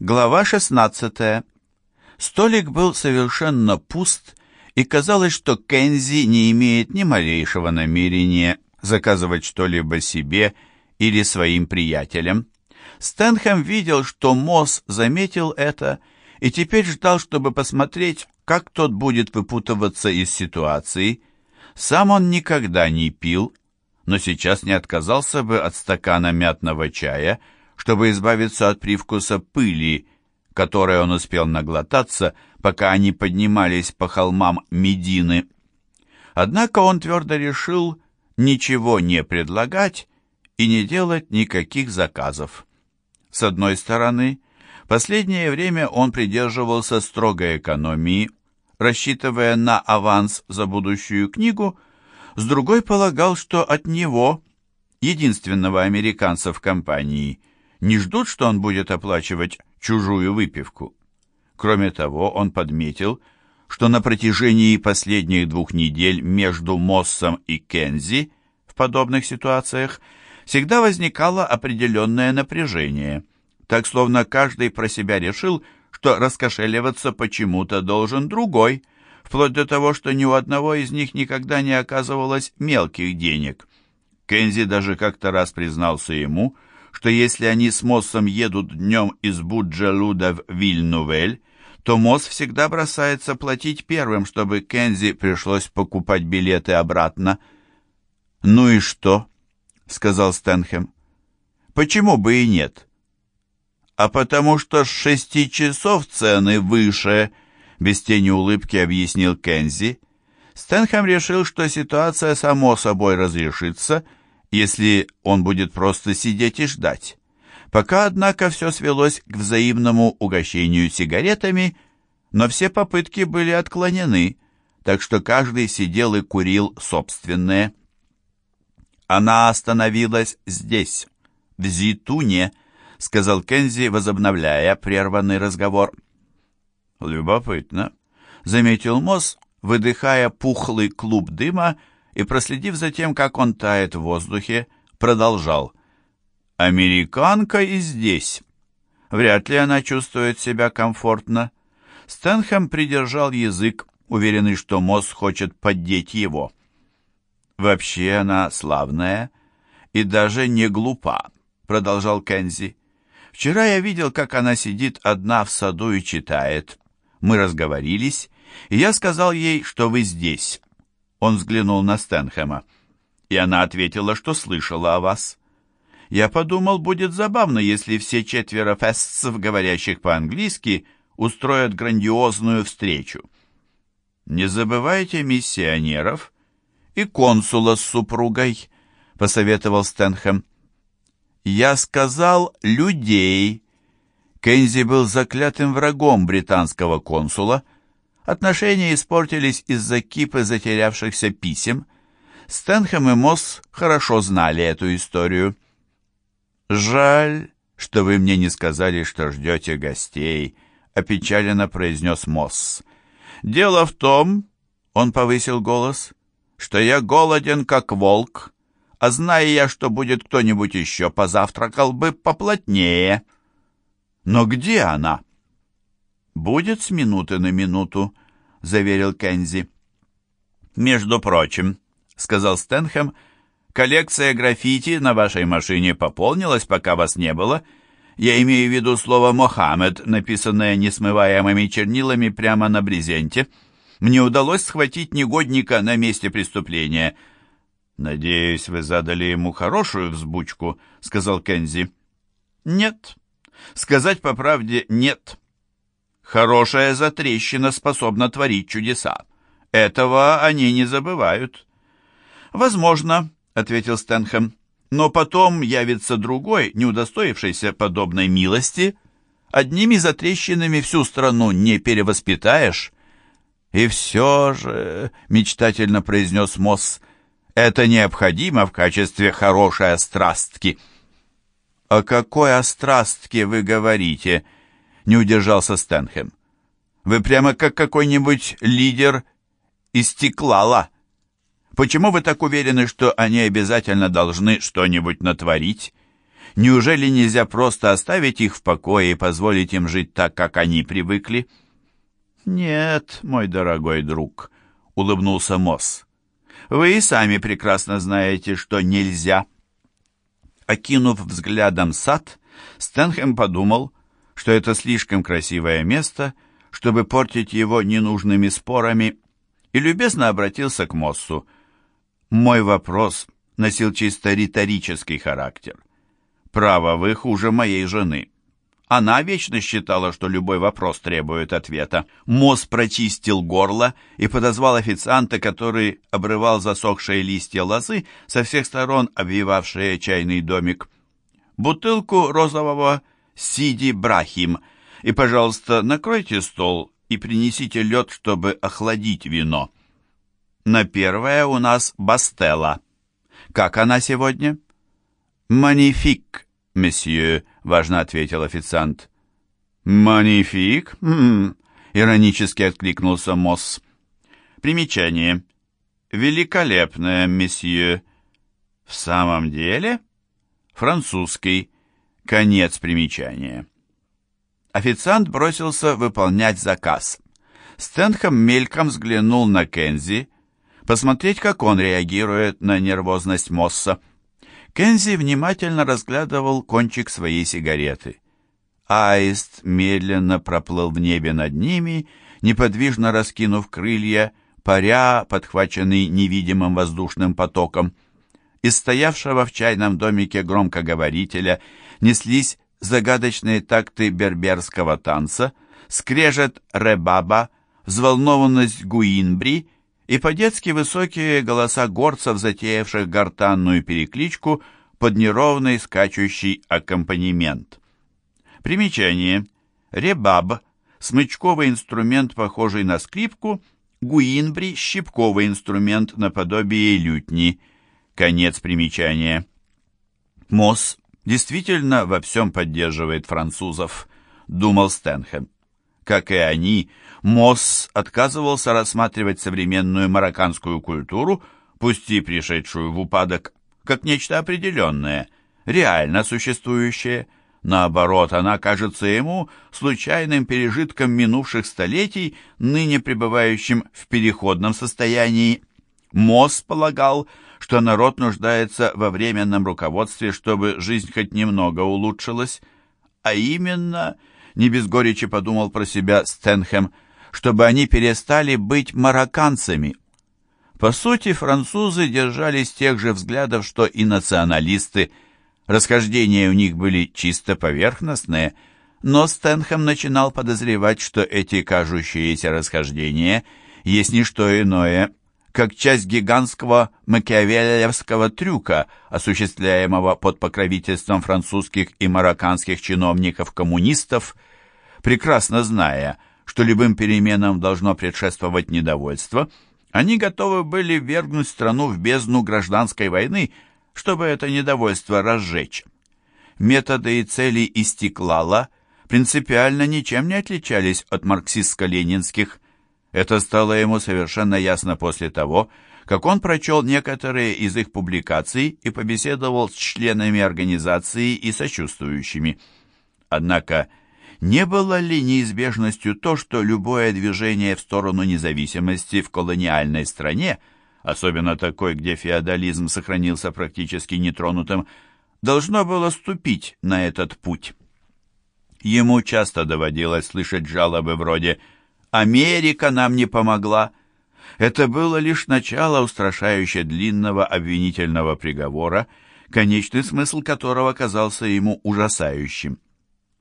Глава 16. Столик был совершенно пуст, и казалось, что Кензи не имеет ни малейшего намерения заказывать что-либо себе или своим приятелям. Стэнхэм видел, что Мосс заметил это и теперь ждал, чтобы посмотреть, как тот будет выпутываться из ситуации. Сам он никогда не пил, но сейчас не отказался бы от стакана мятного чая, чтобы избавиться от привкуса пыли, которой он успел наглотаться, пока они поднимались по холмам Медины. Однако он твердо решил ничего не предлагать и не делать никаких заказов. С одной стороны, последнее время он придерживался строгой экономии, рассчитывая на аванс за будущую книгу, с другой полагал, что от него, единственного американца в компании, не ждут, что он будет оплачивать чужую выпивку. Кроме того, он подметил, что на протяжении последних двух недель между Моссом и Кензи в подобных ситуациях всегда возникало определенное напряжение, так словно каждый про себя решил, что раскошеливаться почему-то должен другой, вплоть до того, что ни у одного из них никогда не оказывалось мелких денег. Кензи даже как-то раз признался ему, что если они с Моссом едут днем из Буджелуда в Вильнувель, то Мосс всегда бросается платить первым, чтобы Кензи пришлось покупать билеты обратно. «Ну и что?» — сказал Стэнхэм. «Почему бы и нет?» «А потому что с шести часов цены выше», — без тени улыбки объяснил Кензи. Стэнхэм решил, что ситуация само собой разрешится — если он будет просто сидеть и ждать. Пока, однако, все свелось к взаимному угощению сигаретами, но все попытки были отклонены, так что каждый сидел и курил собственное. «Она остановилась здесь, в Зитуне», — сказал Кензи, возобновляя прерванный разговор. «Любопытно», — заметил Мосс, выдыхая пухлый клуб дыма и, проследив за тем, как он тает в воздухе, продолжал. «Американка и здесь. Вряд ли она чувствует себя комфортно». Стэнхэм придержал язык, уверенный, что Мосс хочет поддеть его. «Вообще она славная и даже не глупа», — продолжал Кензи. «Вчера я видел, как она сидит одна в саду и читает. Мы разговорились, и я сказал ей, что вы здесь. Он взглянул на Стэнхэма. И она ответила, что слышала о вас. Я подумал, будет забавно, если все четверо фестцев, говорящих по-английски, устроят грандиозную встречу. Не забывайте миссионеров и консула с супругой, посоветовал Стэнхэм. Я сказал людей. Кензи был заклятым врагом британского консула, Отношения испортились из-за кипы затерявшихся писем. Стэнхэм и Мосс хорошо знали эту историю. «Жаль, что вы мне не сказали, что ждете гостей», — опечаленно произнес Мосс. «Дело в том...» — он повысил голос — что я голоден, как волк, а зная я, что будет кто-нибудь еще, позавтракал бы поплотнее. Но где она?» «Будет с минуты на минуту», — заверил Кензи. «Между прочим», — сказал Стэнхэм, — «коллекция граффити на вашей машине пополнилась, пока вас не было. Я имею в виду слово «Мохаммед», написанное несмываемыми чернилами прямо на брезенте. Мне удалось схватить негодника на месте преступления». «Надеюсь, вы задали ему хорошую взбучку», — сказал Кензи. «Нет. Сказать по правде, нет». Хорошая затрещина способна творить чудеса. Этого они не забывают. Возможно, ответил Стэнхэм, но потом явится другой, не удостоившийся подобной милости. Одними затрещинами всю страну не перевоспитаешь. И все же, мечтательно произнес Мосс, это необходимо в качестве хорошей острастки. О какой острастке вы говорите? — не удержался Стэнхэм. «Вы прямо как какой-нибудь лидер из стеклала. Почему вы так уверены, что они обязательно должны что-нибудь натворить? Неужели нельзя просто оставить их в покое и позволить им жить так, как они привыкли? Нет, мой дорогой друг, улыбнулся Мосс. Вы и сами прекрасно знаете, что нельзя. Окинув взглядом сад, Стэнхэм подумал, что это слишком красивое место, чтобы портить его ненужными спорами, и любезно обратился к Моссу. Мой вопрос носил чисто риторический характер. Право, вы хуже моей жены. Она вечно считала, что любой вопрос требует ответа. Мосс прочистил горло и подозвал официанта, который обрывал засохшие листья лозы, со всех сторон обвивавшие чайный домик. «Бутылку розового Сиди Брахим, и, пожалуйста, накройте стол и принесите лед, чтобы охладить вино. На первое у нас Бастелла. Как она сегодня?» «Манифик, месье», — важно ответил официант. «Манифик?» М -м иронически откликнулся Мосс. Примечание. «Великолепное, месье». «В самом деле?» «Французский. Конец примечания». Официант бросился выполнять заказ. Стэнхэм мельком взглянул на Кензи, посмотреть, как он реагирует на нервозность Мосса. Кензи внимательно разглядывал кончик своей сигареты. Аист медленно проплыл в небе над ними, неподвижно раскинув крылья, паря, подхваченный невидимым воздушным потоком. Из стоявшего в чайном домике громкоговорителя неслись загадочные такты берберского танца, скрежет ребаба, взволнованность гуинбри — и по-детски высокие голоса горцев, затеявших гортанную перекличку под неровный скачущий аккомпанемент. Примечание. Ребаб – смычковый инструмент, похожий на скрипку, гуинбри – щипковый инструмент наподобие лютни. Конец примечания. Мосс действительно во всем поддерживает французов, думал Стэнхэм. Как и они, Мосс отказывался рассматривать современную марокканскую культуру, пусть и пришедшую в упадок, как нечто определенное, реально существующее. Наоборот, она кажется ему случайным пережитком минувших столетий, ныне пребывающим в переходном состоянии. Мосс полагал, что народ нуждается во временном руководстве, чтобы жизнь хоть немного улучшилась, а именно – не без горечи подумал про себя Стэнхэм, чтобы они перестали быть марокканцами. По сути, французы держались тех же взглядов, что и националисты. Расхождения у них были чисто поверхностные, но Стэнхэм начинал подозревать, что эти кажущиеся расхождения есть не что иное, как часть гигантского макиавеллевского трюка, осуществляемого под покровительством французских и марокканских чиновников-коммунистов – прекрасно зная, что любым переменам должно предшествовать недовольство, они готовы были вергнуть страну в бездну гражданской войны, чтобы это недовольство разжечь. Методы и цели Истеклала принципиально ничем не отличались от марксистско-ленинских. Это стало ему совершенно ясно после того, как он прочел некоторые из их публикаций и побеседовал с членами организации и сочувствующими. Однако не было ли неизбежностью то, что любое движение в сторону независимости в колониальной стране, особенно такой, где феодализм сохранился практически нетронутым, должно было ступить на этот путь? Ему часто доводилось слышать жалобы вроде «Америка нам не помогла». Это было лишь начало устрашающе длинного обвинительного приговора, конечный смысл которого казался ему ужасающим.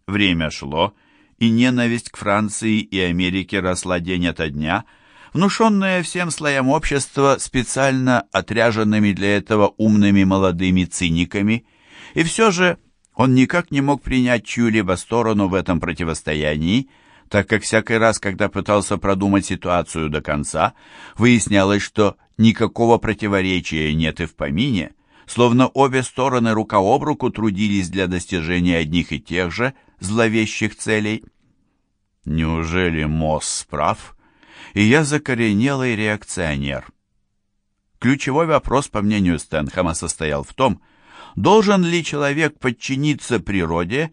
Время шло, и ненависть к Франции и Америке росла день ото дня, внушенная всем слоям общества специально отряженными для этого умными молодыми циниками, и все же он никак не мог принять чью-либо сторону в этом противостоянии, так как всякий раз, когда пытался продумать ситуацию до конца, выяснялось, что никакого противоречия нет и в помине, словно обе стороны рука об руку трудились для достижения одних и тех же зловещих целей. Неужели Мосс прав, и я закоренелый реакционер? Ключевой вопрос, по мнению Стэнхэма, состоял в том, Должен ли человек подчиниться природе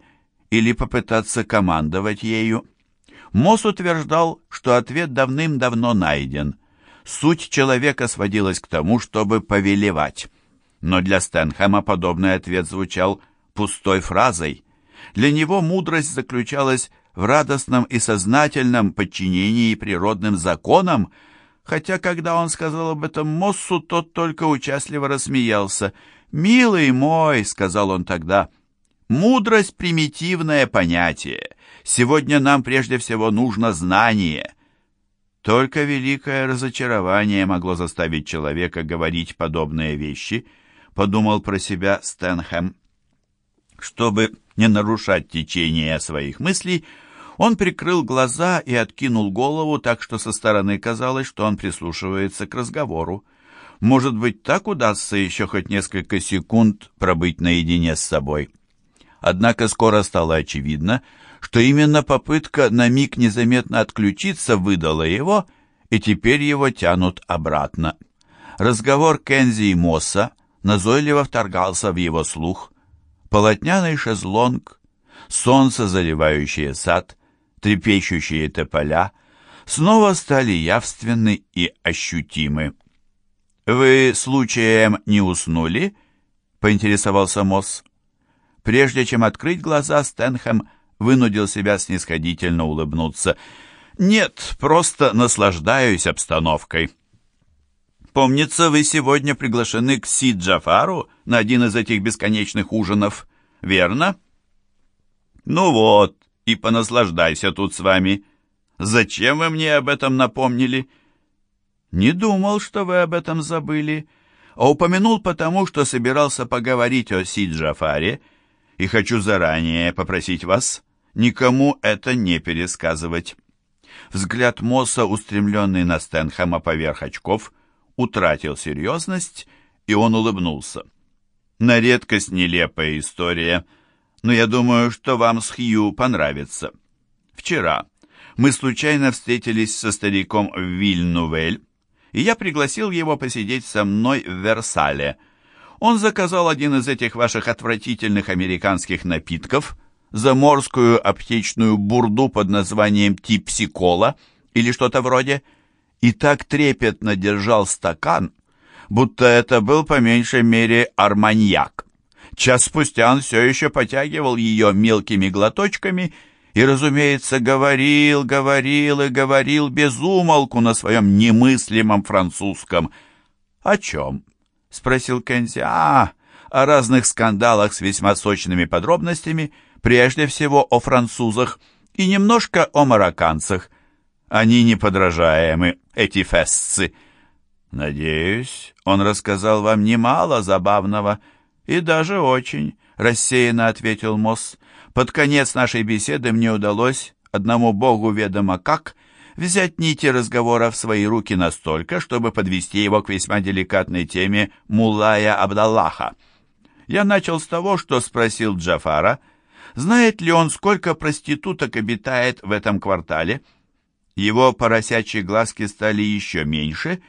или попытаться командовать ею? Мосс утверждал, что ответ давным-давно найден. Суть человека сводилась к тому, чтобы повелевать. Но для Стэнхэма подобный ответ звучал пустой фразой. Для него мудрость заключалась в радостном и сознательном подчинении природным законам, хотя когда он сказал об этом Моссу, тот только участливо рассмеялся. «Милый мой», — сказал он тогда, — «мудрость — примитивное понятие. Сегодня нам прежде всего нужно знание». Только великое разочарование могло заставить человека говорить подобные вещи, подумал про себя Стэнхэм. Чтобы не нарушать течение своих мыслей, он прикрыл глаза и откинул голову, так что со стороны казалось, что он прислушивается к разговору. Может быть, так удастся еще хоть несколько секунд пробыть наедине с собой. Однако скоро стало очевидно, что именно попытка на миг незаметно отключиться выдала его, и теперь его тянут обратно. Разговор Кензи и Мосса назойливо вторгался в его слух. Полотняный шезлонг, солнце, заливающее сад, трепещущие тополя, снова стали явственны и ощутимы. «Вы случаем не уснули?» — поинтересовался Мосс. Прежде чем открыть глаза, Стэнхэм вынудил себя снисходительно улыбнуться. «Нет, просто наслаждаюсь обстановкой». «Помнится, вы сегодня приглашены к Си Джафару на один из этих бесконечных ужинов, верно?» «Ну вот, и понаслаждайся тут с вами. Зачем вы мне об этом напомнили?» «Не думал, что вы об этом забыли, а упомянул потому, что собирался поговорить о Си Джафаре, и хочу заранее попросить вас никому это не пересказывать». Взгляд Мосса, устремленный на Стэнхэма поверх очков, утратил серьезность, и он улыбнулся. «На редкость нелепая история, но я думаю, что вам с Хью понравится. Вчера мы случайно встретились со стариком в Вильнувель, и я пригласил его посидеть со мной в Версале. Он заказал один из этих ваших отвратительных американских напитков — заморскую аптечную бурду под названием типсикола или что-то вроде, и так трепетно держал стакан, будто это был по меньшей мере арманьяк. Час спустя он все еще потягивал ее мелкими глоточками и, разумеется, говорил, говорил и говорил без умолку на своем немыслимом французском. «О чем?» — спросил Кензи. «А, о разных скандалах с весьма сочными подробностями» прежде всего о французах и немножко о марокканцах. Они неподражаемы, эти фесцы. Надеюсь, он рассказал вам немало забавного и даже очень, рассеянно ответил Мосс. Под конец нашей беседы мне удалось, одному богу ведомо как, взять нити разговора в свои руки настолько, чтобы подвести его к весьма деликатной теме Мулая Абдаллаха. Я начал с того, что спросил Джафара — Знает ли он, сколько проституток обитает в этом квартале? Его поросячьи глазки стали еще меньше,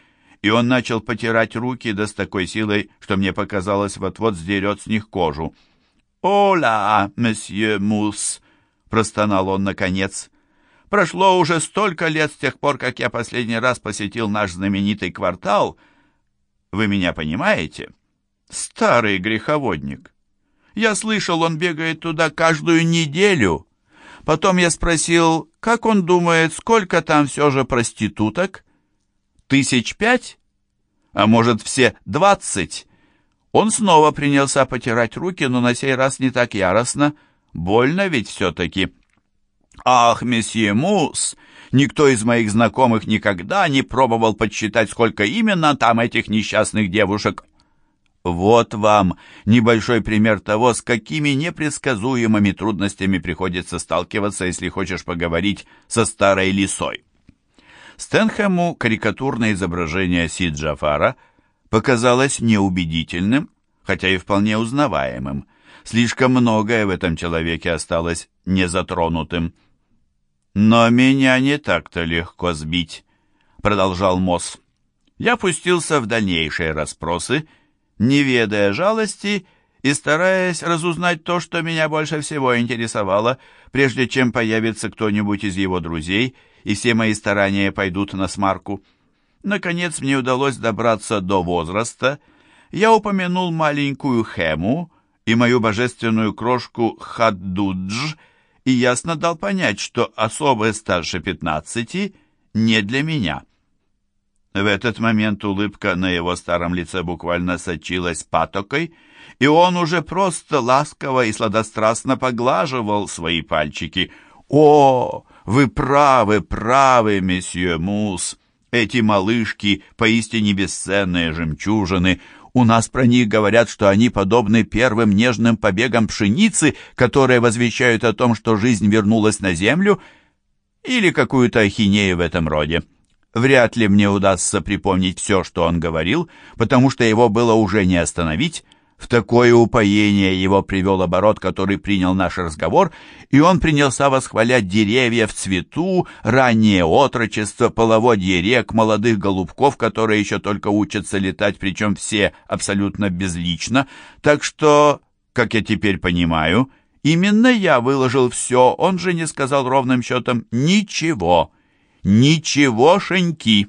и он начал потирать руки да с такой силой, что мне показалось, вот-вот сдерет с них кожу. «Ола, месье Мус!» — простонал он наконец. «Прошло уже столько лет с тех пор, как я последний раз посетил наш знаменитый квартал. Вы меня понимаете? Старый греховодник. Я слышал, он бегает туда каждую неделю. Потом я спросил, как он думает, сколько там все же проституток? Тысяч пять? А может, все двадцать? Он снова принялся потирать руки, но на сей раз не так яростно. Больно ведь все-таки. «Ах, месье Мус, никто из моих знакомых никогда не пробовал подсчитать, сколько именно там этих несчастных девушек. Вот вам небольшой пример того, с какими непредсказуемыми трудностями приходится сталкиваться, если хочешь поговорить со старой лисой. Стэнхэму карикатурное изображение Си Джафара показалось неубедительным, хотя и вполне узнаваемым. Слишком многое в этом человеке осталось незатронутым. «Но меня не так-то легко сбить», — продолжал Мосс. Я пустился в дальнейшие расспросы, не ведая жалости и стараясь разузнать то, что меня больше всего интересовало, прежде чем появится кто-нибудь из его друзей, и все мои старания пойдут на смарку. Наконец мне удалось добраться до возраста. Я упомянул маленькую Хему и мою божественную крошку Хаддудж, и ясно дал понять, что особо старше пятнадцати не для меня. В этот момент улыбка на его старом лице буквально сочилась патокой, и он уже просто ласково и сладострастно поглаживал свои пальчики. «О, вы правы, правы, месье Мус! Эти малышки поистине бесценные жемчужины. У нас про них говорят, что они подобны первым нежным побегам пшеницы, которые возвещают о том, что жизнь вернулась на землю, или какую-то ахинею в этом роде». Вряд ли мне удастся припомнить все, что он говорил, потому что его было уже не остановить, в такое упоение его привел оборот, который принял наш разговор, и он принялся восхвалять деревья в цвету, раннее отрочество, половодье рек, молодых голубков, которые еще только учатся летать, причем все абсолютно безлично. Так что, как я теперь понимаю, именно я выложил все, он же не сказал ровным счетом «ничего». «Ничегошеньки!»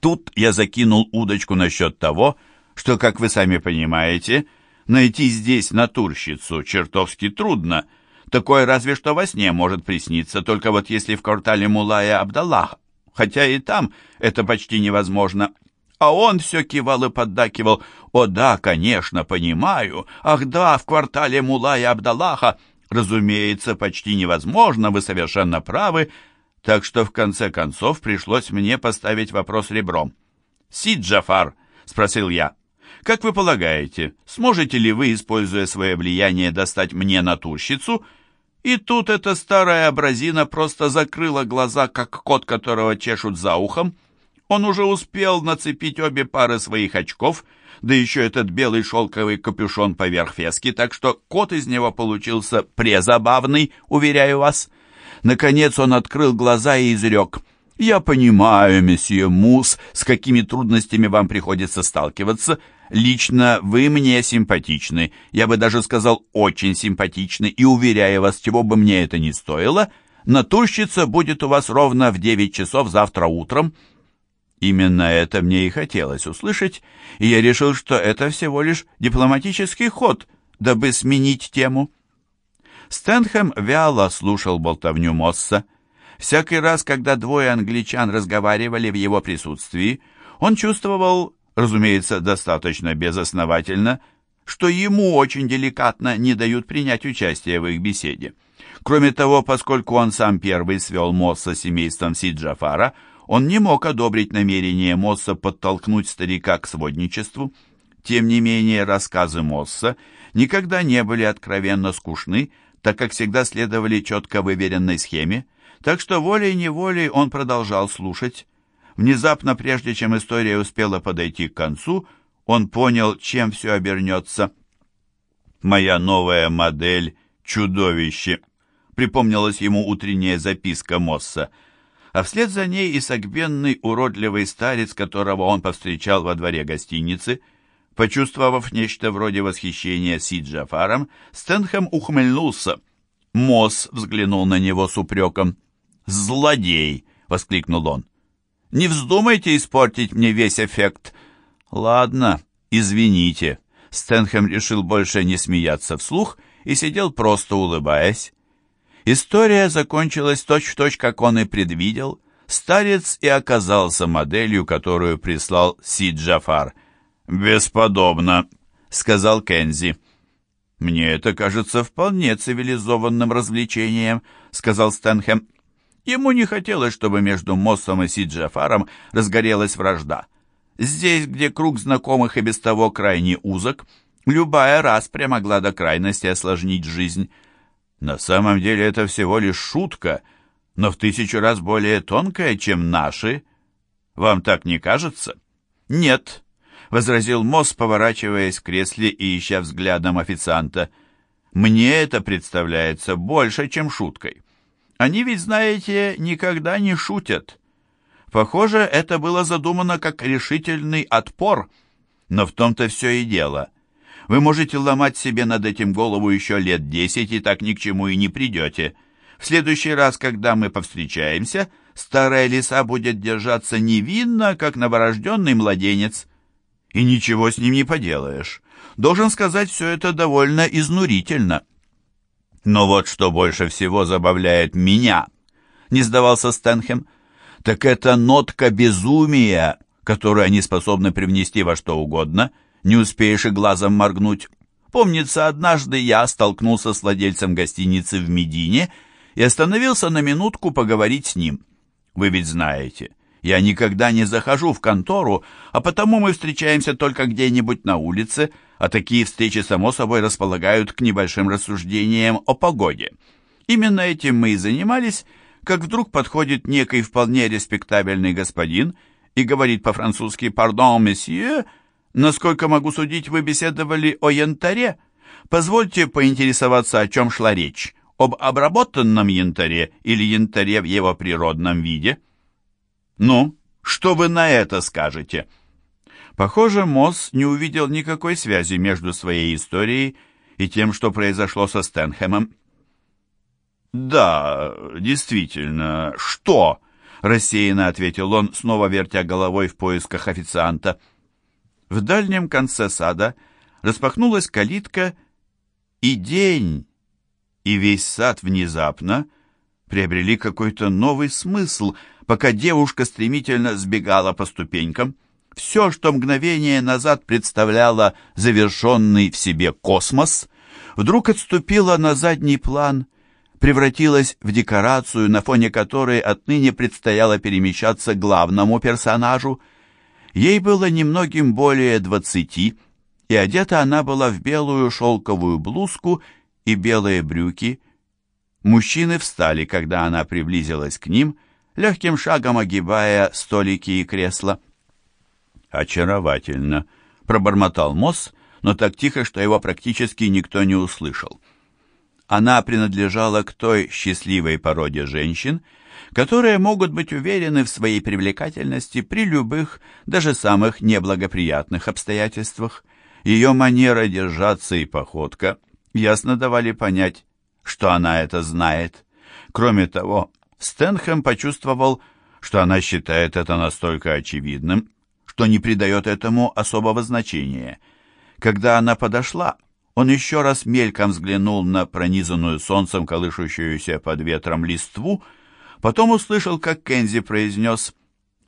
Тут я закинул удочку насчет того, что, как вы сами понимаете, найти здесь натурщицу чертовски трудно. Такое разве что во сне может присниться, только вот если в квартале Мулая Абдаллах, хотя и там это почти невозможно. А он все кивал и поддакивал. «О да, конечно, понимаю. Ах да, в квартале Мулая Абдаллаха. Разумеется, почти невозможно, вы совершенно правы. Так что в конце концов пришлось мне поставить вопрос ребром. «Сид Джафар», — спросил я, как вы полагаете, сможете ли вы, используя свое влияние, достать мне натурщицу? И тут эта старая абразина просто закрыла глаза, как кот, которого чешут за ухом. Он уже успел нацепить обе пары своих очков, да еще этот белый шелковый капюшон поверх фески, так что кот из него получился презабавный, уверяю вас. Наконец он открыл глаза и изрек. «Я понимаю, месье Мус, с какими трудностями вам приходится сталкиваться, Лично вы мне симпатичны, я бы даже сказал очень симпатичны, и уверяю вас, чего бы мне это ни стоило, натурщица будет у вас ровно в девять часов завтра утром. Именно это мне и хотелось услышать, и я решил, что это всего лишь дипломатический ход, дабы сменить тему. Стэнхэм вяло слушал болтовню Мосса. Всякий раз, когда двое англичан разговаривали в его присутствии, он чувствовал разумеется, достаточно безосновательно, что ему очень деликатно не дают принять участие в их беседе. Кроме того, поскольку он сам первый свел Мосса с семейством Сиджафара, он не мог одобрить намерение Мосса подтолкнуть старика к сводничеству. Тем не менее, рассказы Мосса никогда не были откровенно скучны, так как всегда следовали четко выверенной схеме, так что волей-неволей он продолжал слушать, Внезапно, прежде чем история успела подойти к концу, он понял, чем все обернется. «Моя новая модель — чудовище!» Припомнилась ему утренняя записка Мосса. А вслед за ней и согбенный уродливый старец, которого он повстречал во дворе гостиницы. Почувствовав нечто вроде восхищения Си Джафаром, Стэнхэм ухмыльнулся. Мосс взглянул на него с упреком. «Злодей!» — воскликнул он. Не вздумайте испортить мне весь эффект. Ладно, извините. Стэнхэм решил больше не смеяться вслух и сидел просто улыбаясь. История закончилась точь-в-точь, -точь, как он и предвидел. Старец и оказался моделью, которую прислал Сид Джафар. «Бесподобно», — сказал Кензи. «Мне это кажется вполне цивилизованным развлечением», — сказал Стэнхэм. Ему не хотелось, чтобы между Моссом и Сиджафаром разгорелась вражда. Здесь, где круг знакомых и без того крайне узок, любая распря могла до крайности осложнить жизнь. На самом деле это всего лишь шутка, но в тысячу раз более тонкая, чем наши. Вам так не кажется? Нет, — возразил Мосс, поворачиваясь в кресле и ища взглядом официанта. Мне это представляется больше, чем шуткой. Они ведь, знаете, никогда не шутят. Похоже, это было задумано как решительный отпор, но в том-то все и дело. Вы можете ломать себе над этим голову еще лет десять, и так ни к чему и не придете. В следующий раз, когда мы повстречаемся, старая лиса будет держаться невинно, как новорожденный младенец. И ничего с ним не поделаешь. Должен сказать, все это довольно изнурительно. Но вот что больше всего забавляет меня, не сдавался Стэнхэм, так это нотка безумия, которую они способны привнести во что угодно, не успеешь и глазом моргнуть. Помнится, однажды я столкнулся с владельцем гостиницы в Медине и остановился на минутку поговорить с ним. Вы ведь знаете, я никогда не захожу в контору, а потому мы встречаемся только где-нибудь на улице, а такие встречи, само собой, располагают к небольшим рассуждениям о погоде. Именно этим мы и занимались, как вдруг подходит некий вполне респектабельный господин и говорит по-французски «Пардон, месье, насколько могу судить, вы беседовали о янтаре? Позвольте поинтересоваться, о чем шла речь, об обработанном янтаре или янтаре в его природном виде?» «Ну, что вы на это скажете?» Похоже, Мосс не увидел никакой связи между своей историей и тем, что произошло со Стэнхэмом. «Да, действительно, что?» — рассеянно ответил он, снова вертя головой в поисках официанта. В дальнем конце сада распахнулась калитка, и день, и весь сад внезапно приобрели какой-то новый смысл, пока девушка стремительно сбегала по ступенькам. Все, что мгновение назад представляло завершенный в себе космос, вдруг отступило на задний план, превратилось в декорацию, на фоне которой отныне предстояло перемещаться главному персонажу. Ей было немногим более двадцати, и одета она была в белую шелковую блузку и белые брюки. Мужчины встали, когда она приблизилась к ним, легким шагом огибая столики и кресла. «Очаровательно», — пробормотал Мосс, но так тихо, что его практически никто не услышал. Она принадлежала к той счастливой породе женщин, которые могут быть уверены в своей привлекательности при любых, даже самых неблагоприятных обстоятельствах. Ее манера держаться и походка ясно давали понять, что она это знает. Кроме того, Стэнхэм почувствовал, что она считает это настолько очевидным, что не придает этому особого значения. Когда она подошла, он еще раз мельком взглянул на пронизанную солнцем колышущуюся под ветром листву, потом услышал, как Кензи произнес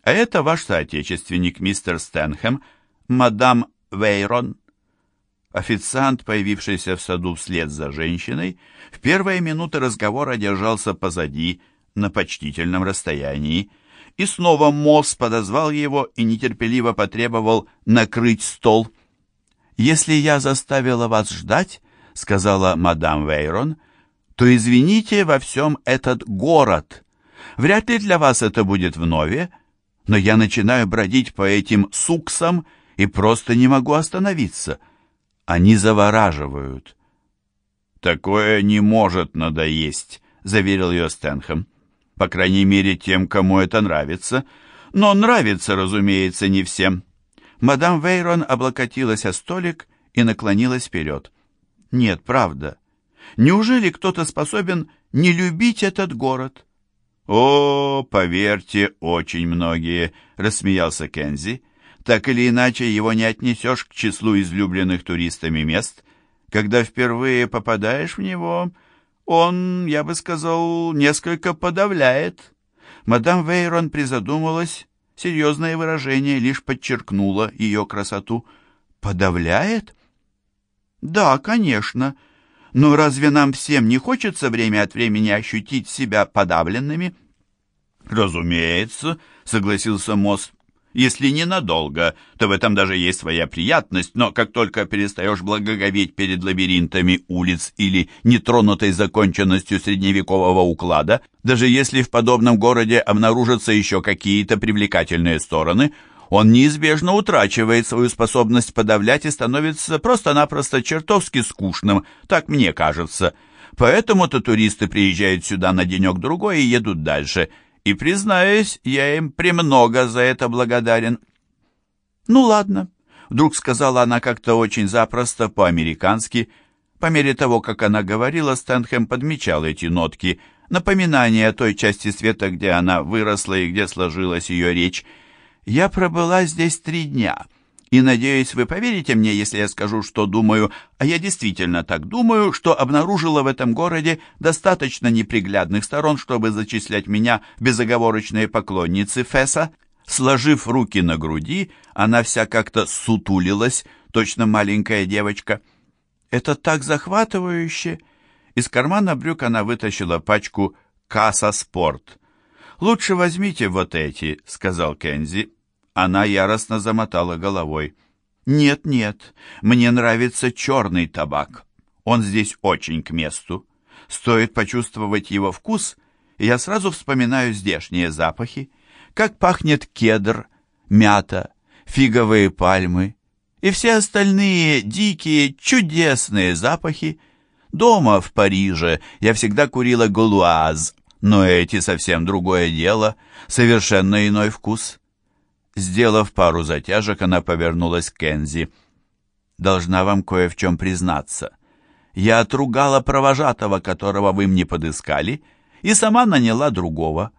«А это ваш соотечественник, мистер Стэнхэм, мадам Вейрон». Официант, появившийся в саду вслед за женщиной, в первые минуты разговора держался позади, на почтительном расстоянии, и снова Мосс подозвал его и нетерпеливо потребовал накрыть стол. «Если я заставила вас ждать», — сказала мадам Вейрон, «то извините во всем этот город. Вряд ли для вас это будет вновь, но я начинаю бродить по этим суксам и просто не могу остановиться. Они завораживают». «Такое не может надоесть», — заверил ее Стэнхэм по крайней мере тем, кому это нравится, но нравится, разумеется, не всем. Мадам Вейрон облокотилась о столик и наклонилась вперед. Нет, правда. Неужели кто-то способен не любить этот город? О, поверьте, очень многие, рассмеялся Кензи. Так или иначе, его не отнесешь к числу излюбленных туристами мест. Когда впервые попадаешь в него, он, я бы сказал, несколько подавляет. Мадам Вейрон призадумалась, серьезное выражение лишь подчеркнуло ее красоту. «Подавляет?» «Да, конечно. Но разве нам всем не хочется время от времени ощутить себя подавленными?» «Разумеется», — согласился Мосс. Если ненадолго, то в этом даже есть своя приятность, но как только перестаешь благоговеть перед лабиринтами улиц или нетронутой законченностью средневекового уклада, даже если в подобном городе обнаружатся еще какие-то привлекательные стороны, он неизбежно утрачивает свою способность подавлять и становится просто-напросто чертовски скучным, так мне кажется. Поэтому-то туристы приезжают сюда на денек-другой и едут дальше – и, признаюсь, я им премного за это благодарен. Ну ладно, Вдруг сказала она как-то очень запросто, по-американски. По мере того, как она говорила, Стэнхэм подмечал эти нотки, напоминание о той части света, где она выросла и где сложилась ее речь. «Я пробыла здесь три дня». И надеюсь, вы поверите мне, если я скажу, что думаю, а я действительно так думаю, что обнаружила в этом городе достаточно неприглядных сторон, чтобы зачислять меня безоговорочные поклонницы Фесса. Сложив руки на груди, она вся как-то сутулилась, точно маленькая девочка. Это так захватывающе! Из кармана брюк она вытащила пачку «Касса Спорт». «Лучше возьмите вот эти», — сказал Кензи. Она яростно замотала головой. «Нет, нет, мне нравится черный табак. Он здесь очень к месту. Стоит почувствовать его вкус, я сразу вспоминаю здешние запахи. Как пахнет кедр, мята, фиговые пальмы и все остальные дикие, чудесные запахи. Дома в Париже я всегда курила галуаз, но эти совсем другое дело, совершенно иной вкус. Сделав пару затяжек, она повернулась к Кензи. «Должна вам кое в чем признаться. Я отругала провожатого, которого вы мне подыскали, и сама наняла другого.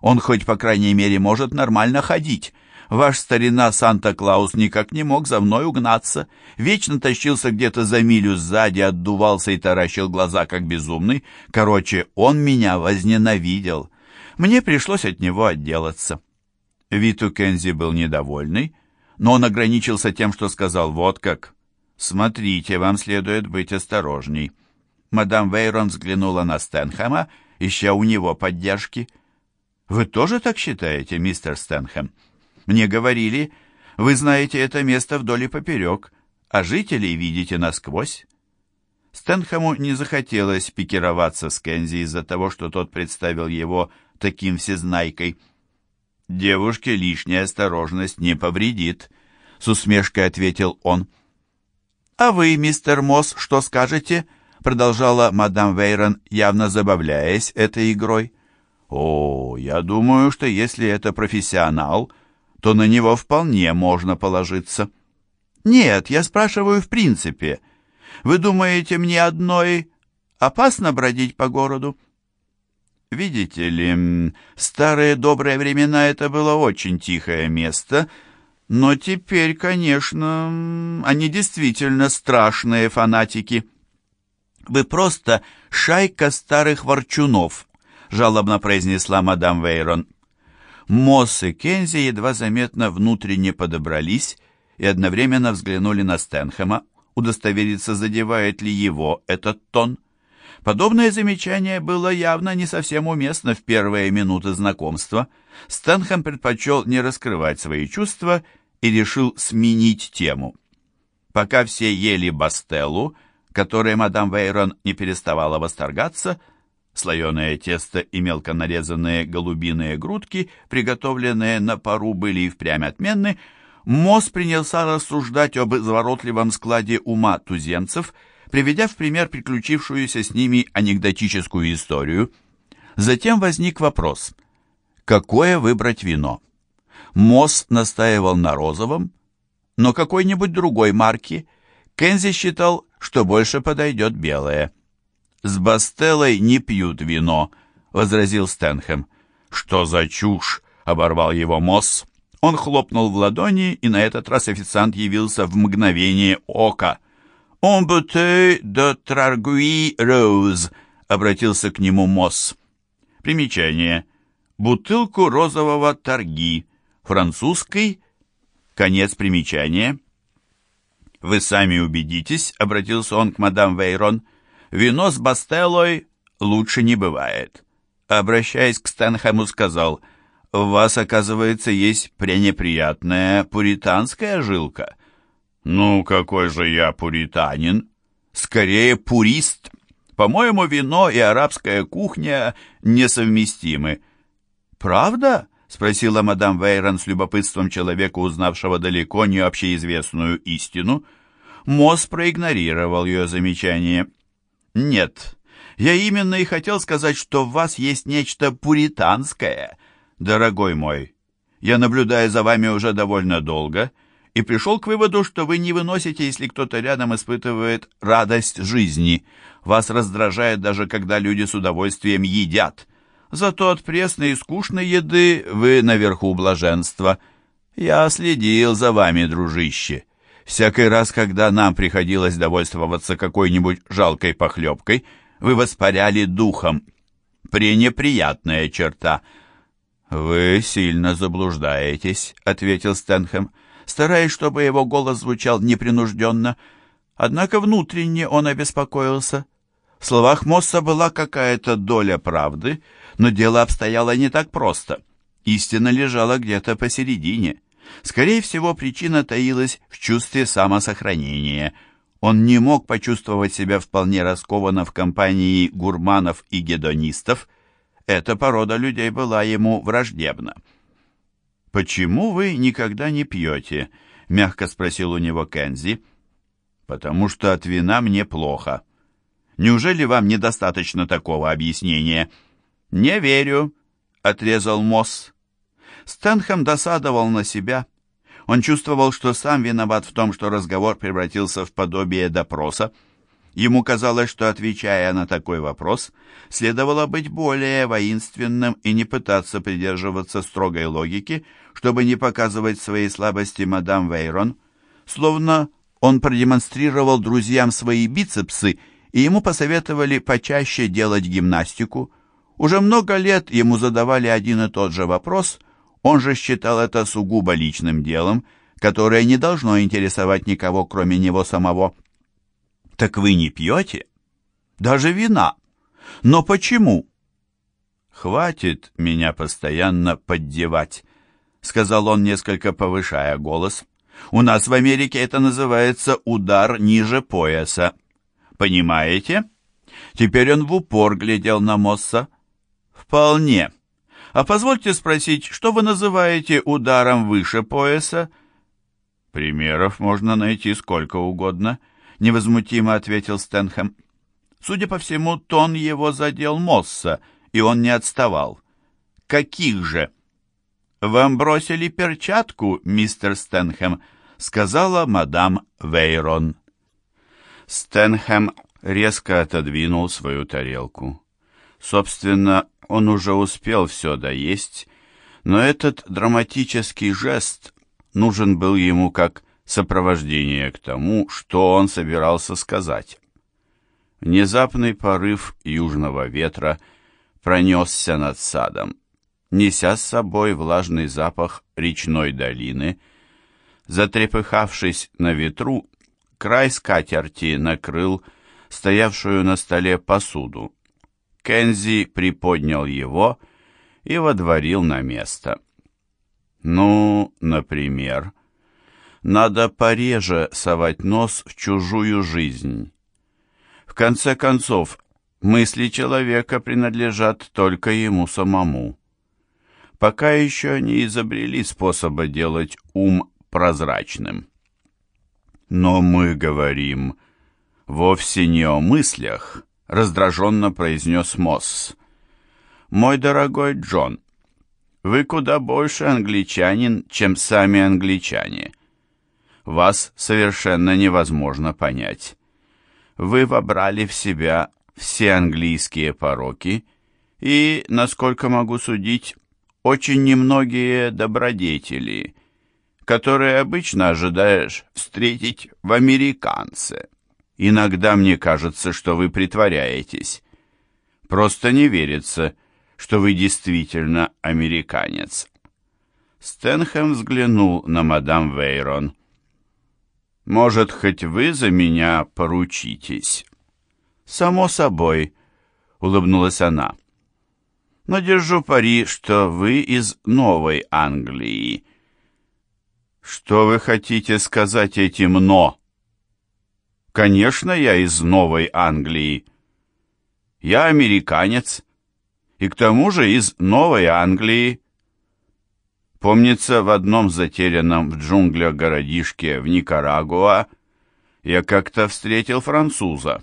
Он хоть, по крайней мере, может нормально ходить. Ваш старина Санта-Клаус никак не мог за мной угнаться. Вечно тащился где-то за милю сзади, отдувался и таращил глаза, как безумный. Короче, он меня возненавидел. Мне пришлось от него отделаться». Вид у Кензи был недовольный, но он ограничился тем, что сказал «вот как». «Смотрите, вам следует быть осторожней». Мадам Вейрон взглянула на Стэнхэма, ища у него поддержки. «Вы тоже так считаете, мистер Стэнхэм? Мне говорили, вы знаете это место вдоль и поперек, а жителей видите насквозь». Стэнхэму не захотелось пикироваться с Кензи из-за того, что тот представил его таким всезнайкой. «Девушке лишняя осторожность не повредит», — с усмешкой ответил он. «А вы, мистер Мосс, что скажете?» — продолжала мадам Вейрон, явно забавляясь этой игрой. «О, я думаю, что если это профессионал, то на него вполне можно положиться». «Нет, я спрашиваю в принципе. Вы думаете, мне одной опасно бродить по городу?» Видите ли, старые добрые времена это было очень тихое место, но теперь, конечно, они действительно страшные фанатики. Вы просто шайка старых ворчунов, жалобно произнесла мадам Вейрон. Мосс и Кензи едва заметно внутренне подобрались и одновременно взглянули на Стэнхэма, удостовериться, задевает ли его этот тон. Подобное замечание было явно не совсем уместно в первые минуты знакомства. Стэнхэм предпочел не раскрывать свои чувства и решил сменить тему. Пока все ели бастеллу, которой мадам Вейрон не переставала восторгаться, слоеное тесто и мелко нарезанные голубиные грудки, приготовленные на пару, были и впрямь отменны, Мосс принялся рассуждать об изворотливом складе ума туземцев – приведя в пример приключившуюся с ними анекдотическую историю. Затем возник вопрос, какое выбрать вино? Мосс настаивал на розовом, но какой-нибудь другой марки. Кензи считал, что больше подойдет белое. «С Бастеллой не пьют вино», — возразил Стэнхэм. «Что за чушь?» — оборвал его Мосс. Он хлопнул в ладони, и на этот раз официант явился в мгновение ока — «Он bouteille de Траргуи Роуз», — обратился к нему Мосс. Примечание. Бутылку розового торги. Французский. Конец примечания. «Вы сами убедитесь», — обратился он к мадам Вейрон, «вино с бастеллой лучше не бывает». Обращаясь к Стэнхэму, сказал, «У вас, оказывается, есть пренеприятная пуританская жилка». «Ну, какой же я пуританин? Скорее пурист. По-моему, вино и арабская кухня несовместимы». «Правда?» — спросила мадам Вейрон с любопытством человека, узнавшего далеко не общеизвестную истину. Мосс проигнорировал ее замечание. «Нет, я именно и хотел сказать, что в вас есть нечто пуританское, дорогой мой. Я наблюдаю за вами уже довольно долго» и пришел к выводу, что вы не выносите, если кто-то рядом испытывает радость жизни. Вас раздражает даже, когда люди с удовольствием едят. Зато от пресной и скучной еды вы наверху блаженства. Я следил за вами, дружище. Всякий раз, когда нам приходилось довольствоваться какой-нибудь жалкой похлебкой, вы воспаряли духом. Пренеприятная черта. «Вы сильно заблуждаетесь», — ответил Стэнхэм стараясь, чтобы его голос звучал непринужденно. Однако внутренне он обеспокоился. В словах Мосса была какая-то доля правды, но дело обстояло не так просто. Истина лежала где-то посередине. Скорее всего, причина таилась в чувстве самосохранения. Он не мог почувствовать себя вполне раскованно в компании гурманов и гедонистов. Эта порода людей была ему враждебна. «Почему вы никогда не пьете?» — мягко спросил у него Кензи. «Потому что от вина мне плохо. Неужели вам недостаточно такого объяснения?» «Не верю», — отрезал Мосс. Стэнхэм досадовал на себя. Он чувствовал, что сам виноват в том, что разговор превратился в подобие допроса. Ему казалось, что, отвечая на такой вопрос, следовало быть более воинственным и не пытаться придерживаться строгой логики, чтобы не показывать своей слабости мадам Вейрон, словно он продемонстрировал друзьям свои бицепсы, и ему посоветовали почаще делать гимнастику. Уже много лет ему задавали один и тот же вопрос, он же считал это сугубо личным делом, которое не должно интересовать никого, кроме него самого. «Так вы не пьете? Даже вина? Но почему?» «Хватит меня постоянно поддевать», — сказал он, несколько повышая голос. «У нас в Америке это называется удар ниже пояса. Понимаете?» Теперь он в упор глядел на Мосса. «Вполне. А позвольте спросить, что вы называете ударом выше пояса?» «Примеров можно найти сколько угодно», — невозмутимо ответил Стэнхэм. Судя по всему, тон его задел Мосса, и он не отставал. «Каких же?» «Вам бросили перчатку, мистер Стэнхэм», — сказала мадам Вейрон. Стэнхэм резко отодвинул свою тарелку. Собственно, он уже успел все доесть, но этот драматический жест нужен был ему как сопровождение к тому, что он собирался сказать. Внезапный порыв южного ветра пронесся над садом, неся с собой влажный запах речной долины. Затрепыхавшись на ветру, край скатерти накрыл стоявшую на столе посуду. Кензи приподнял его и водворил на место. Ну, например, надо пореже совать нос в чужую жизнь. В конце концов, мысли человека принадлежат только ему самому. Пока еще не изобрели способа делать ум прозрачным. Но мы говорим вовсе не о мыслях, раздраженно произнес Мосс. Мой дорогой Джон, вы куда больше англичанин, чем сами англичане вас совершенно невозможно понять. Вы вобрали в себя все английские пороки и, насколько могу судить, очень немногие добродетели, которые обычно ожидаешь встретить в американце. Иногда мне кажется, что вы притворяетесь. Просто не верится, что вы действительно американец. Стэнхэм взглянул на мадам Вейрон. Может, хоть вы за меня поручитесь?» «Само собой», — улыбнулась она. «Но держу пари, что вы из Новой Англии». «Что вы хотите сказать этим «но»?» «Конечно, я из Новой Англии. Я американец, и к тому же из Новой Англии». Помнится, в одном затерянном в джунглях городишке в Никарагуа я как-то встретил француза.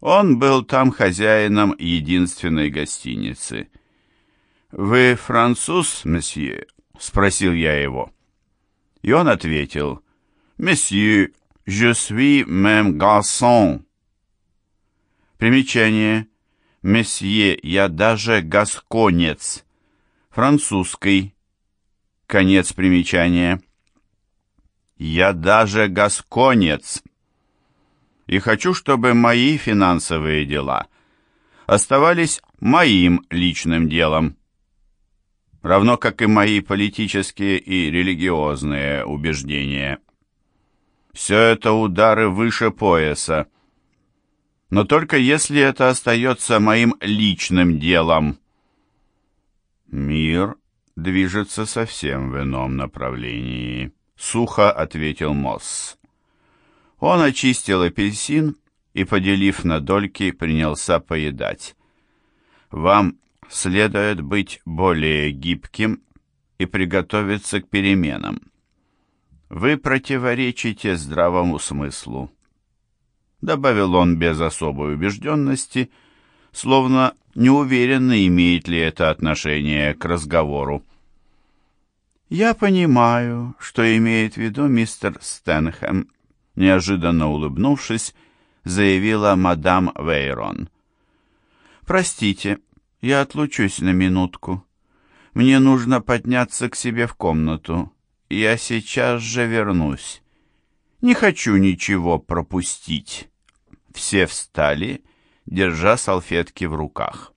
Он был там хозяином единственной гостиницы. «Вы француз, месье?» — спросил я его. И он ответил, «Месье, je suis même garçon». Примечание. «Месье, я даже гасконец». Французский. Конец примечания. «Я даже гасконец» и хочу, чтобы мои финансовые дела оставались моим личным делом, равно как и мои политические и религиозные убеждения. Все это удары выше пояса, но только если это остается моим личным делом. Мир движется совсем в ином направлении, сухо ответил Мосс. Он очистил апельсин и, поделив на дольки, принялся поедать. «Вам следует быть более гибким и приготовиться к переменам. Вы противоречите здравому смыслу», — добавил он без особой убежденности, словно неуверенно, имеет ли это отношение к разговору. «Я понимаю, что имеет в виду мистер Стэнхэм», неожиданно улыбнувшись, заявила мадам Вейрон. «Простите, я отлучусь на минутку. Мне нужно подняться к себе в комнату. Я сейчас же вернусь. Не хочу ничего пропустить». Все встали, держа салфетки в руках.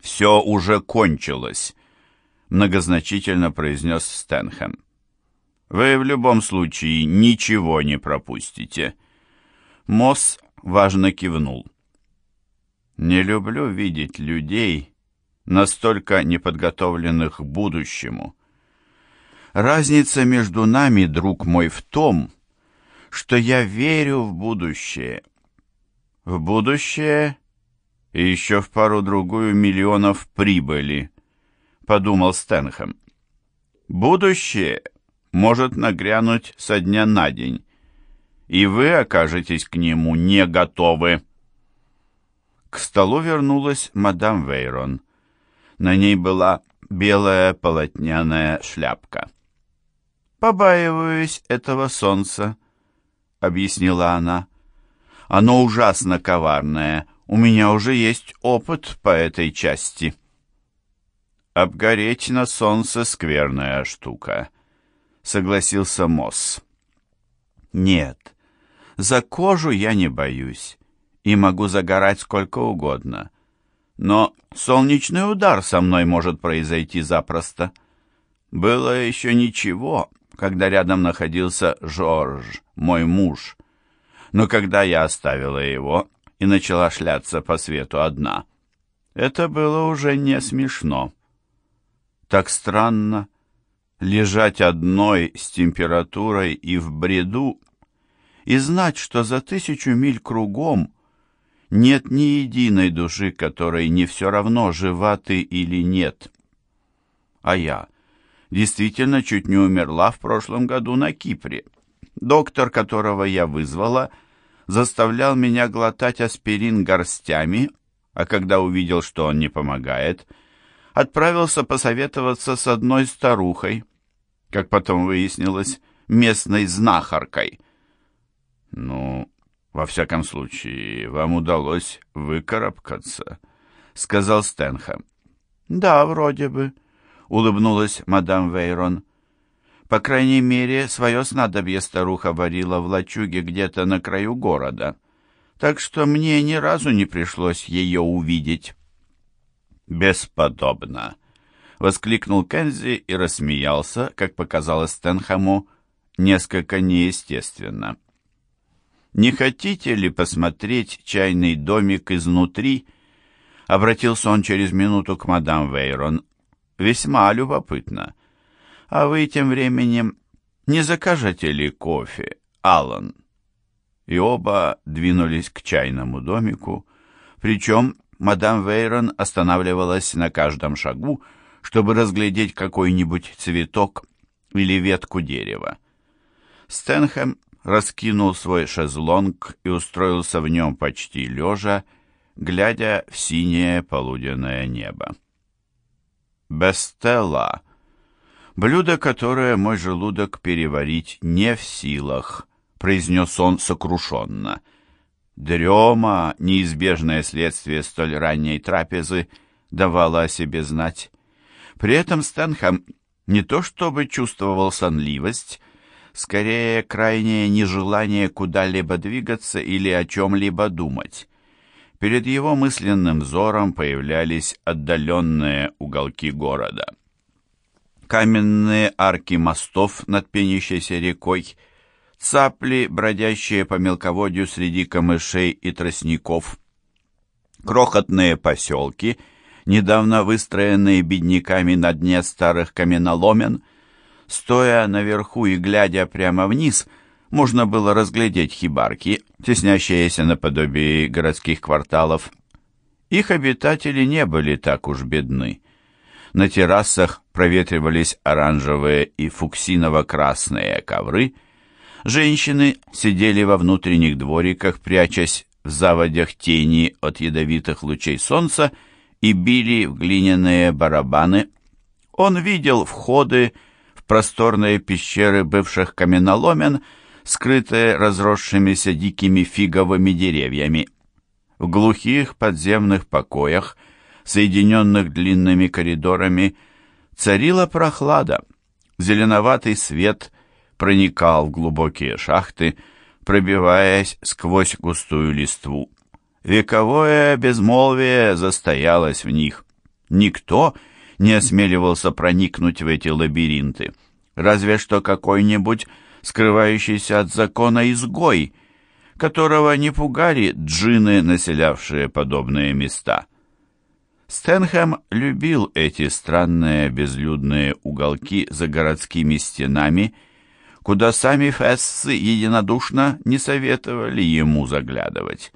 «Все уже кончилось», — многозначительно произнес Стэнхэм. Вы в любом случае ничего не пропустите. Мосс важно кивнул. Не люблю видеть людей, настолько неподготовленных к будущему. Разница между нами, друг мой, в том, что я верю в будущее. В будущее и еще в пару-другую миллионов прибыли, подумал Стэнхэм. Будущее — может нагрянуть со дня на день, и вы окажетесь к нему не готовы. К столу вернулась мадам Вейрон. На ней была белая полотняная шляпка. «Побаиваюсь этого солнца», — объяснила она. «Оно ужасно коварное. У меня уже есть опыт по этой части». «Обгореть на солнце — скверная штука», — согласился Мосс. «Нет, за кожу я не боюсь и могу загорать сколько угодно. Но солнечный удар со мной может произойти запросто. Было еще ничего, когда рядом находился Жорж, мой муж. Но когда я оставила его и начала шляться по свету одна, это было уже не смешно. Так странно лежать одной с температурой и в бреду, и знать, что за тысячу миль кругом нет ни единой души, которой не все равно, жива ты или нет. А я действительно чуть не умерла в прошлом году на Кипре. Доктор, которого я вызвала, заставлял меня глотать аспирин горстями, а когда увидел, что он не помогает, отправился посоветоваться с одной старухой, как потом выяснилось, местной знахаркой. «Ну, во всяком случае, вам удалось выкарабкаться», — сказал Стэнхэм. «Да, вроде бы», — улыбнулась мадам Вейрон. «По крайней мере, свое снадобье старуха варила в лачуге где-то на краю города, так что мне ни разу не пришлось ее увидеть». «Бесподобно», воскликнул Кензи и рассмеялся, как показалось Стэнхэму, несколько неестественно. «Не хотите ли посмотреть чайный домик изнутри?» Обратился он через минуту к мадам Вейрон. «Весьма любопытно. А вы тем временем не закажете ли кофе, Аллан?» И оба двинулись к чайному домику, причем мадам Вейрон останавливалась на каждом шагу, чтобы разглядеть какой-нибудь цветок или ветку дерева. Стэнхэм раскинул свой шезлонг и устроился в нем почти лежа, глядя в синее полуденное небо. Бестелла «Блюдо, которое мой желудок переварить не в силах», — произнес он сокрушенно. Дрема, неизбежное следствие столь ранней трапезы, давала о себе знать. При этом Стэнхэм не то чтобы чувствовал сонливость, скорее крайнее нежелание куда-либо двигаться или о чем-либо думать. Перед его мысленным взором появлялись отдаленные уголки города. Каменные арки мостов над пенящейся рекой, цапли, бродящие по мелководью среди камышей и тростников, крохотные поселки, недавно выстроенные бедняками на дне старых каменоломен, стоя наверху и глядя прямо вниз – можно было разглядеть хибарки, теснящиеся наподобие городских кварталов. Их обитатели не были так уж бедны. На террасах проветривались оранжевые и фуксиново-красные ковры. Женщины сидели во внутренних двориках, прячась в заводях тени от ядовитых лучей солнца и били в глиняные барабаны. Он видел входы в просторные пещеры бывших каменоломен, скрытые разросшимися дикими фиговыми деревьями. В глухих подземных покоях, соединенных длинными коридорами, царила прохлада. Зеленоватый свет проникал в глубокие шахты, пробиваясь сквозь густую листву. Вековое безмолвие застоялось в них. Никто не осмеливался проникнуть в эти лабиринты, разве что какой-нибудь скрывающийся от закона изгой, которого не пугали джины, населявшие подобные места. Стэнхэм любил эти странные безлюдные уголки за городскими стенами, куда сами фессы единодушно не советовали ему заглядывать.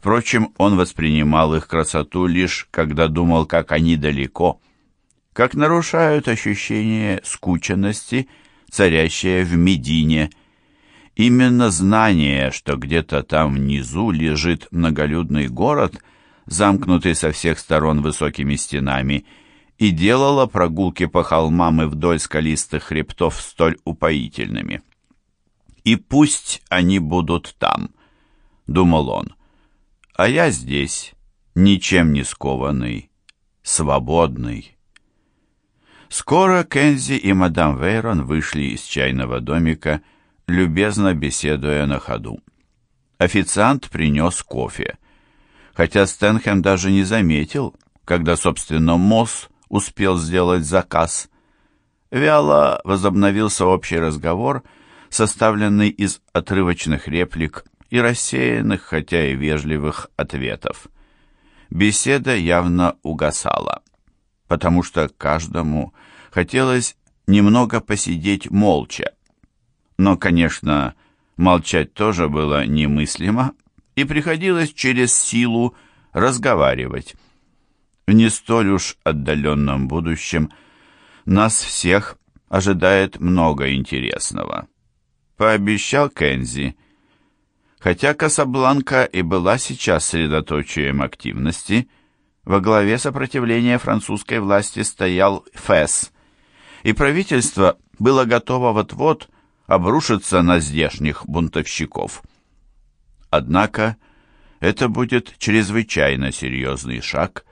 Впрочем, он воспринимал их красоту лишь, когда думал, как они далеко, как нарушают ощущение скученности царящее в Медине. Именно знание, что где-то там внизу лежит многолюдный город, замкнутый со всех сторон высокими стенами, и делало прогулки по холмам и вдоль скалистых хребтов столь упоительными. «И пусть они будут там», — думал он, — «а я здесь, ничем не скованный, свободный». Скоро Кензи и мадам Вейрон вышли из чайного домика, любезно беседуя на ходу. Официант принес кофе, хотя Стэнхэм даже не заметил, когда, собственно, Мосс успел сделать заказ. Вяло возобновился общий разговор, составленный из отрывочных реплик и рассеянных, хотя и вежливых, ответов. Беседа явно угасала потому что каждому хотелось немного посидеть молча. Но, конечно, молчать тоже было немыслимо, и приходилось через силу разговаривать. В не столь уж отдаленном будущем нас всех ожидает много интересного. Пообещал Кензи. Хотя Касабланка и была сейчас средоточием активности, во главе сопротивления французской власти стоял ФЭС, и правительство было готово вот-вот обрушиться на здешних бунтовщиков. Однако это будет чрезвычайно серьезный шаг,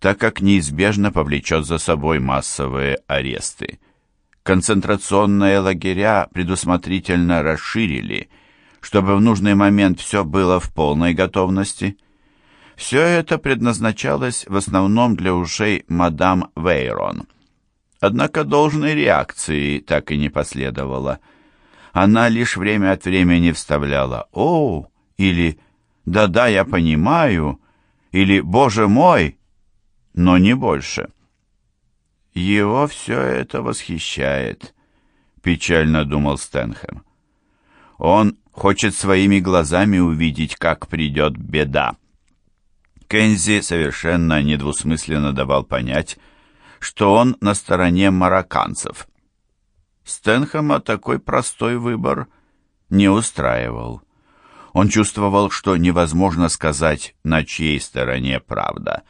так как неизбежно повлечет за собой массовые аресты. Концентрационные лагеря предусмотрительно расширили, чтобы в нужный момент все было в полной готовности – все это предназначалось в основном для ушей мадам Вейрон. Однако должной реакции так и не последовало. Она лишь время от времени вставляла «О!» или «Да-да, я понимаю» или «Боже мой!» но не больше. Его все это восхищает, печально думал Стэнхэм. Он хочет своими глазами увидеть, как придет беда. Кензи совершенно недвусмысленно давал понять, что он на стороне марокканцев. Стэнхэма такой простой выбор не устраивал. Он чувствовал, что невозможно сказать, на чьей стороне правда,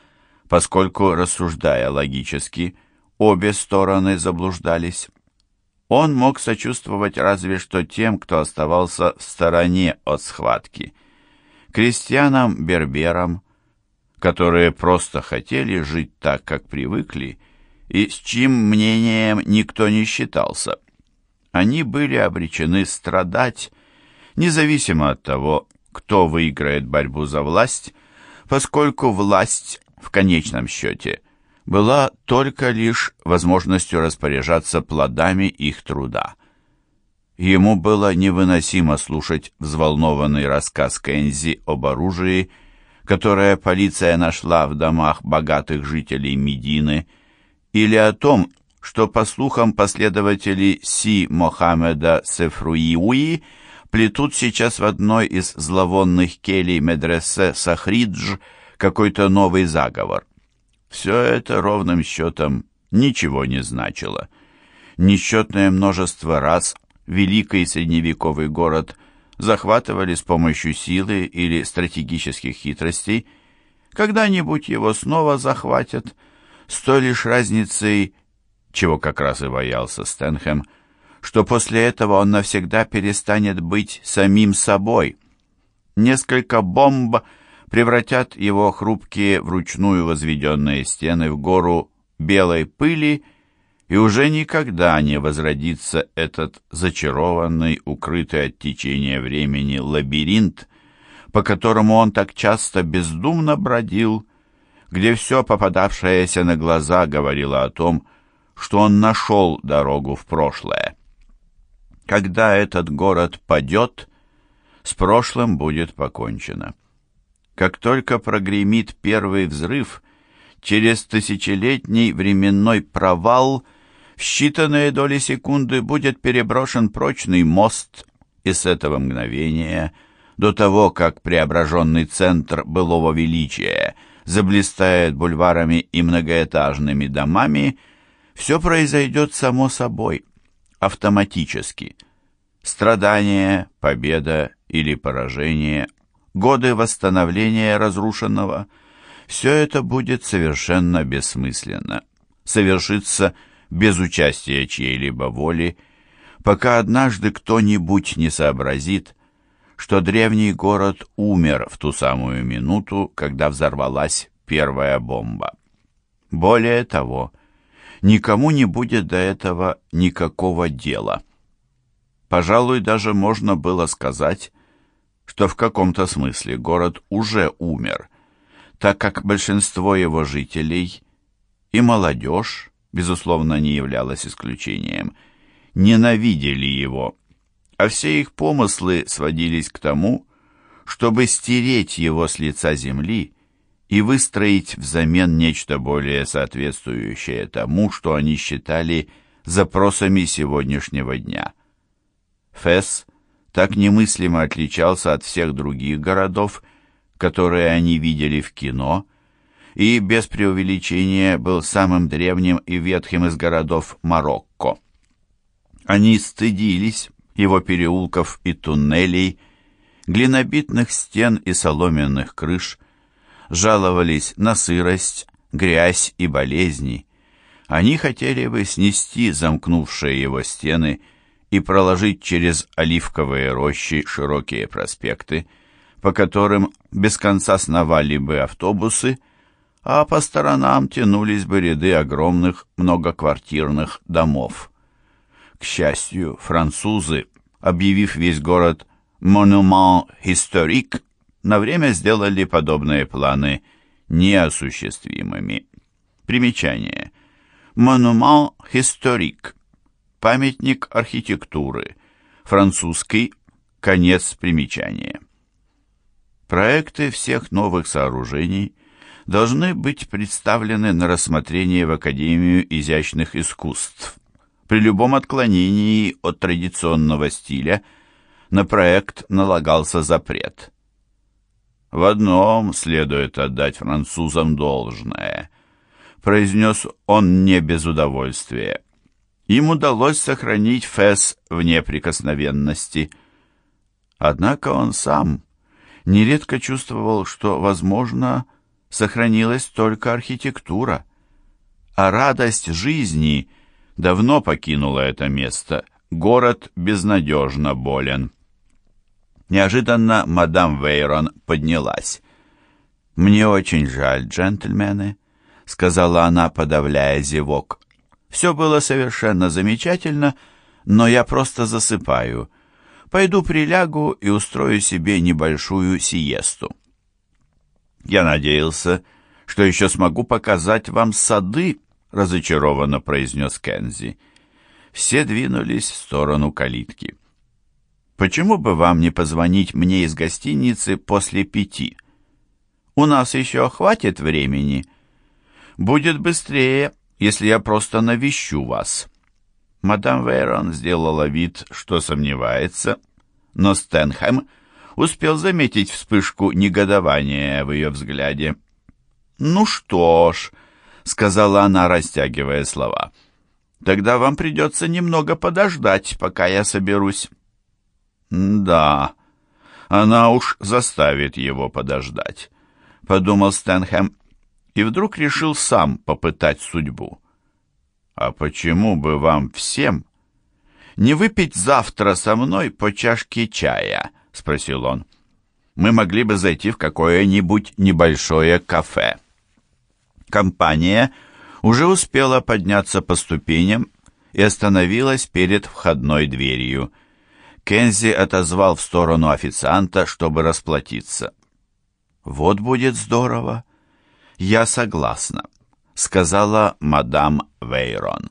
поскольку, рассуждая логически, обе стороны заблуждались. Он мог сочувствовать разве что тем, кто оставался в стороне от схватки. Крестьянам-берберам, которые просто хотели жить так, как привыкли, и с чьим мнением никто не считался. Они были обречены страдать, независимо от того, кто выиграет борьбу за власть, поскольку власть, в конечном счете, была только лишь возможностью распоряжаться плодами их труда. Ему было невыносимо слушать взволнованный рассказ Кензи об оружии, которое полиция нашла в домах богатых жителей Медины, или о том, что, по слухам, последователи Си Мохаммеда Сефруиуи плетут сейчас в одной из зловонных келей медресе Сахридж какой-то новый заговор. Все это ровным счетом ничего не значило. Несчетное множество раз великий средневековый город захватывали с помощью силы или стратегических хитростей, когда-нибудь его снова захватят, с той лишь разницей, чего как раз и боялся Стэнхэм, что после этого он навсегда перестанет быть самим собой. Несколько бомб превратят его хрупкие вручную возведенные стены в гору белой пыли, и уже никогда не возродится этот зачарованный, укрытый от течения времени лабиринт, по которому он так часто бездумно бродил, где все попадавшееся на глаза говорило о том, что он нашел дорогу в прошлое. Когда этот город падет, с прошлым будет покончено. Как только прогремит первый взрыв, через тысячелетний временной провал в считанные доли секунды будет переброшен прочный мост, и с этого мгновения, до того, как преображенный центр былого величия заблистает бульварами и многоэтажными домами, все произойдет само собой – автоматически. Страдание, победа или поражение, годы восстановления разрушенного – все это будет совершенно бессмысленно, совершится без участия чьей-либо воли, пока однажды кто-нибудь не сообразит, что древний город умер в ту самую минуту, когда взорвалась первая бомба. Более того, никому не будет до этого никакого дела. Пожалуй, даже можно было сказать, что в каком-то смысле город уже умер, так как большинство его жителей и молодежь, безусловно, не являлось исключением, ненавидели его, а все их помыслы сводились к тому, чтобы стереть его с лица земли и выстроить взамен нечто более соответствующее тому, что они считали запросами сегодняшнего дня. Фесс так немыслимо отличался от всех других городов, которые они видели в кино, и без преувеличения был самым древним и ветхим из городов Марокко. Они стыдились его переулков и туннелей, глинобитных стен и соломенных крыш, жаловались на сырость, грязь и болезни. Они хотели бы снести замкнувшие его стены и проложить через оливковые рощи широкие проспекты, по которым без конца сновали бы автобусы, а по сторонам тянулись бы ряды огромных многоквартирных домов. К счастью, французы, объявив весь город «Монумент историк», на время сделали подобные планы неосуществимыми. Примечание. Монумент историк. Памятник архитектуры. Французский. Конец примечания. Проекты всех новых сооружений должны быть представлены на рассмотрение в Академию изящных искусств. При любом отклонении от традиционного стиля на проект налагался запрет – в одном следует отдать французам должное, произнес он не без удовольствия. Им удалось сохранить Фесс в неприкосновенности. Однако он сам нередко чувствовал, что, возможно, сохранилась только архитектура, а радость жизни давно покинула это место. Город безнадежно болен. Неожиданно мадам Вейрон поднялась. «Мне очень жаль, джентльмены», — сказала она, подавляя зевок. «Все было совершенно замечательно, но я просто засыпаю. Пойду прилягу и устрою себе небольшую сиесту». «Я надеялся, что еще смогу показать вам сады», — разочарованно произнес Кензи. Все двинулись в сторону калитки. Почему бы вам не позвонить мне из гостиницы после пяти? У нас еще хватит времени. Будет быстрее, если я просто навещу вас». Мадам Вейрон сделала вид, что сомневается, но Стэнхэм успел заметить вспышку негодования в ее взгляде. «Ну что ж», — сказала она, растягивая слова, — «тогда вам придется немного подождать, пока я соберусь». «Да, она уж заставит его подождать», — подумал Стэнхэм, и вдруг решил сам попытать судьбу. «А почему бы вам всем не выпить завтра со мной по чашке чая?» — спросил он. «Мы могли бы зайти в какое-нибудь небольшое кафе». Компания уже успела подняться по ступеням и остановилась перед входной дверью. Кензи отозвал в сторону официанта, чтобы расплатиться. «Вот будет здорово!» «Я согласна», — сказала мадам Вейрон.